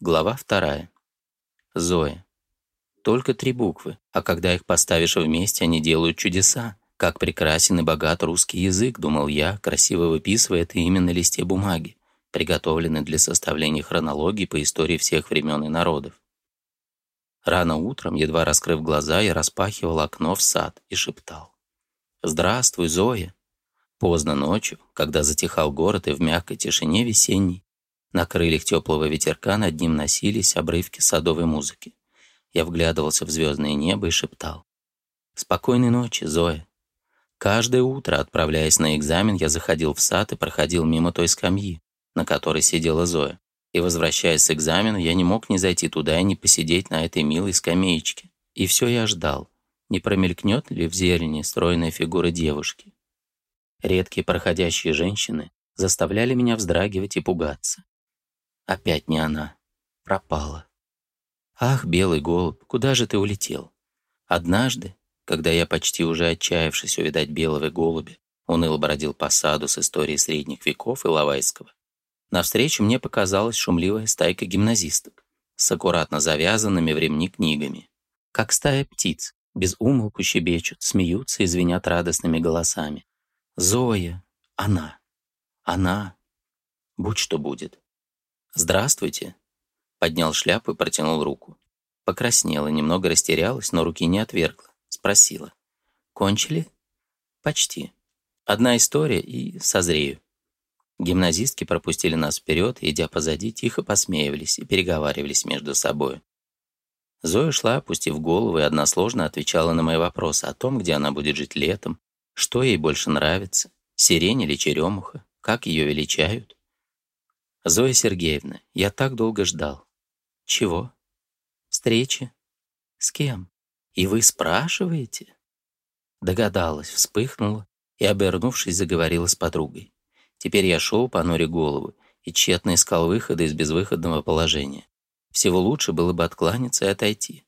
Глава вторая. Зоя. Только три буквы, а когда их поставишь вместе, они делают чудеса. Как прекрасен и богат русский язык, думал я, красиво выписывая это именно на листе бумаги, приготовленной для составления хронологии по истории всех времен и народов. Рано утром, едва раскрыв глаза, я распахивал окно в сад и шептал. «Здравствуй, Зоя!» Поздно ночью, когда затихал город и в мягкой тишине весенней, на крыльях теплого ветерка над ним носились обрывки садовой музыки. Я вглядывался в звездное небо и шептал. «Спокойной ночи, Зоя». Каждое утро, отправляясь на экзамен, я заходил в сад и проходил мимо той скамьи, на которой сидела Зоя. И, возвращаясь с экзамена, я не мог не зайти туда и не посидеть на этой милой скамеечке. И все я ждал, не промелькнет ли в зелени стройная фигура девушки. Редкие проходящие женщины заставляли меня вздрагивать и пугаться. Опять не она. Пропала. Ах, белый голубь, куда же ты улетел? Однажды, когда я почти уже отчаявшись увидать белого голубя, уныло бродил по саду с историей средних веков и Лавайского, навстречу мне показалась шумливая стайка гимназисток с аккуратно завязанными в ремни книгами. Как стая птиц, без умолку щебечут, смеются и звенят радостными голосами. Зоя, она, она, будь что будет. «Здравствуйте!» Поднял шляпу и протянул руку. Покраснела, немного растерялась, но руки не отвергла. Спросила. «Кончили?» «Почти. Одна история и созрею». Гимназистки пропустили нас вперед, идя позади, тихо посмеивались и переговаривались между собой. Зоя шла, опустив голову, и односложно отвечала на мои вопросы о том, где она будет жить летом, что ей больше нравится, сирень или черемуха, как ее величают. «Зоя Сергеевна, я так долго ждал». «Чего?» «Встречи». «С кем?» «И вы спрашиваете?» Догадалась, вспыхнула и, обернувшись, заговорила с подругой. Теперь я шел, понуря голову, и тщетно искал выхода из безвыходного положения. Всего лучше было бы откланяться и отойти.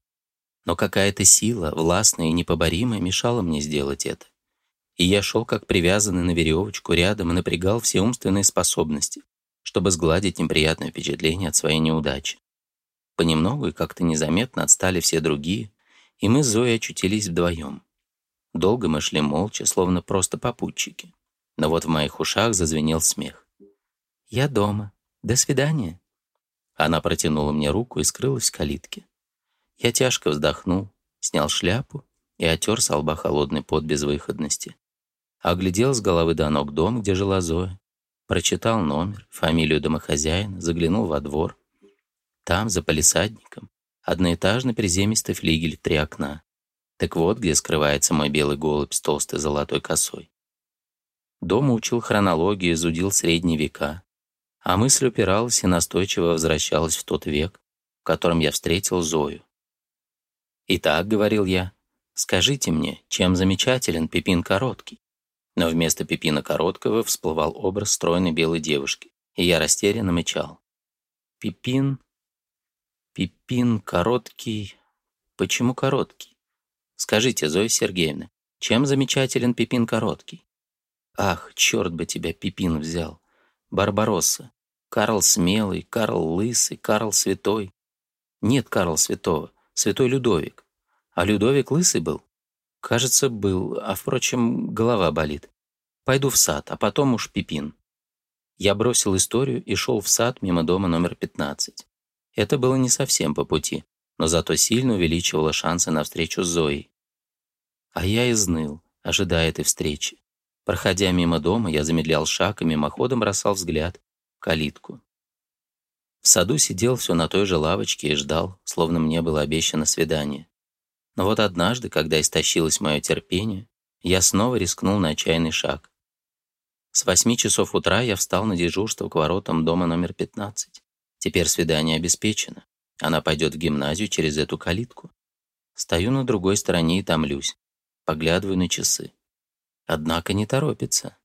Но какая-то сила, властная и непоборимая, мешала мне сделать это. И я шел как привязанный на веревочку рядом и напрягал все умственные способности, чтобы сгладить неприятное впечатление от своей неудачи. Понемногу и как-то незаметно отстали все другие, и мы с Зоей очутились вдвоем. Долго мы шли молча, словно просто попутчики. Но вот в моих ушах зазвенел смех. «Я дома. До свидания». Она протянула мне руку и скрылась в калитке. Я тяжко вздохнул, снял шляпу и отер со лба холодный пот безвыходности. Оглядел с головы до ног дом, где жила Зоя, Прочитал номер, фамилию домохозяина, заглянул во двор. Там, за палисадником, одноэтажный приземистый флигель три окна. Так вот, где скрывается мой белый голубь с толстой золотой косой. Дома учил хронологию, изудил средние века. А мысль упиралась и настойчиво возвращалась в тот век, в котором я встретил Зою. «Итак», — говорил я, — «скажите мне, чем замечателен Пипин Короткий?» но вместо Пепина Короткого всплывал образ стройной белой девушки, и я растерянно мычал. «Пепин... Пепин Короткий... Почему Короткий? Скажите, Зоя Сергеевна, чем замечателен Пепин Короткий?» «Ах, черт бы тебя, Пепин взял! Барбаросса! Карл Смелый, Карл Лысый, Карл Святой!» «Нет Карл Святого, Святой Людовик. А Людовик Лысый был?» Кажется, был, а, впрочем, голова болит. Пойду в сад, а потом уж пипин. Я бросил историю и шел в сад мимо дома номер 15. Это было не совсем по пути, но зато сильно увеличивало шансы на встречу с Зоей. А я изныл, ожидая этой встречи. Проходя мимо дома, я замедлял шаг и мимоходом бросал взгляд в калитку. В саду сидел все на той же лавочке и ждал, словно мне было обещано свидание. Но вот однажды, когда истощилось мое терпение, я снова рискнул на отчаянный шаг. С восьми часов утра я встал на дежурство к воротам дома номер 15. Теперь свидание обеспечено. Она пойдет в гимназию через эту калитку. Стою на другой стороне и томлюсь. Поглядываю на часы. Однако не торопится.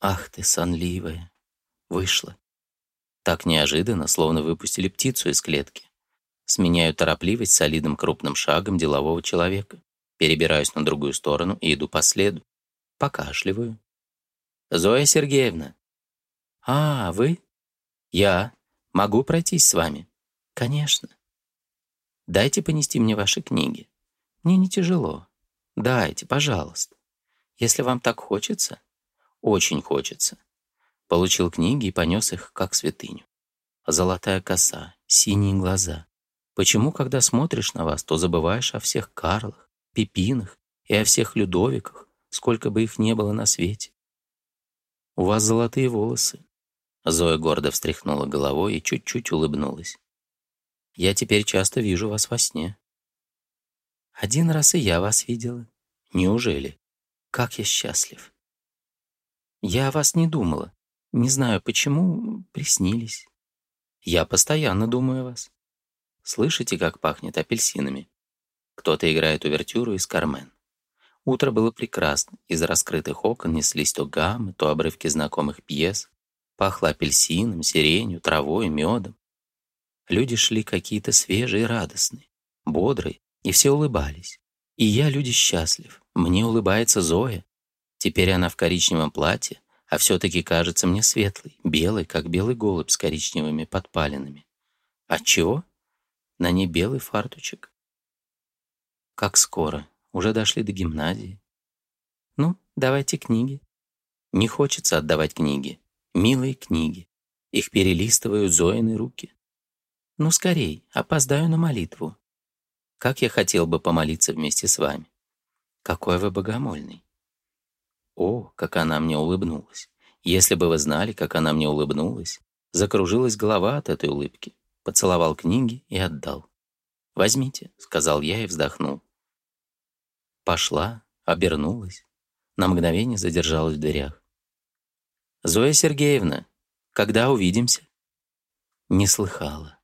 Ах ты, сонливая. Вышла. Так неожиданно, словно выпустили птицу из клетки. Сменяю торопливость солидным крупным шагом делового человека. Перебираюсь на другую сторону и иду по следу. Покашливаю. «Зоя Сергеевна!» «А, вы?» «Я. Могу пройтись с вами?» «Конечно. Дайте понести мне ваши книги. Мне не тяжело. Дайте, пожалуйста. Если вам так хочется?» «Очень хочется». Получил книги и понес их, как святыню. Золотая коса, синие глаза, Почему, когда смотришь на вас, то забываешь о всех Карлах, Пипинах и о всех Людовиках, сколько бы их не было на свете? У вас золотые волосы. Зоя гордо встряхнула головой и чуть-чуть улыбнулась. Я теперь часто вижу вас во сне. Один раз и я вас видела. Неужели? Как я счастлив. Я о вас не думала. Не знаю, почему приснились. Я постоянно думаю о вас. Слышите, как пахнет апельсинами? Кто-то играет увертюру из «Кармен». Утро было прекрасно. Из раскрытых окон неслись то гаммы, то обрывки знакомых пьес. Пахло апельсином, сиренью, травой, медом. Люди шли какие-то свежие, радостные, бодрые, и все улыбались. И я, люди, счастлив. Мне улыбается Зоя. Теперь она в коричневом платье, а все-таки кажется мне светлой, белой, как белый голубь с коричневыми подпалинами. Отчего? На ней белый фартучек. Как скоро? Уже дошли до гимназии. Ну, давайте книги. Не хочется отдавать книги. Милые книги. Их перелистывают Зоины руки. Ну, скорей, опоздаю на молитву. Как я хотел бы помолиться вместе с вами. Какой вы богомольный. О, как она мне улыбнулась. Если бы вы знали, как она мне улыбнулась, закружилась голова от этой улыбки поцеловал книги и отдал. «Возьмите», — сказал я и вздохнул. Пошла, обернулась, на мгновение задержалась в дверях. «Зоя Сергеевна, когда увидимся?» Не слыхала.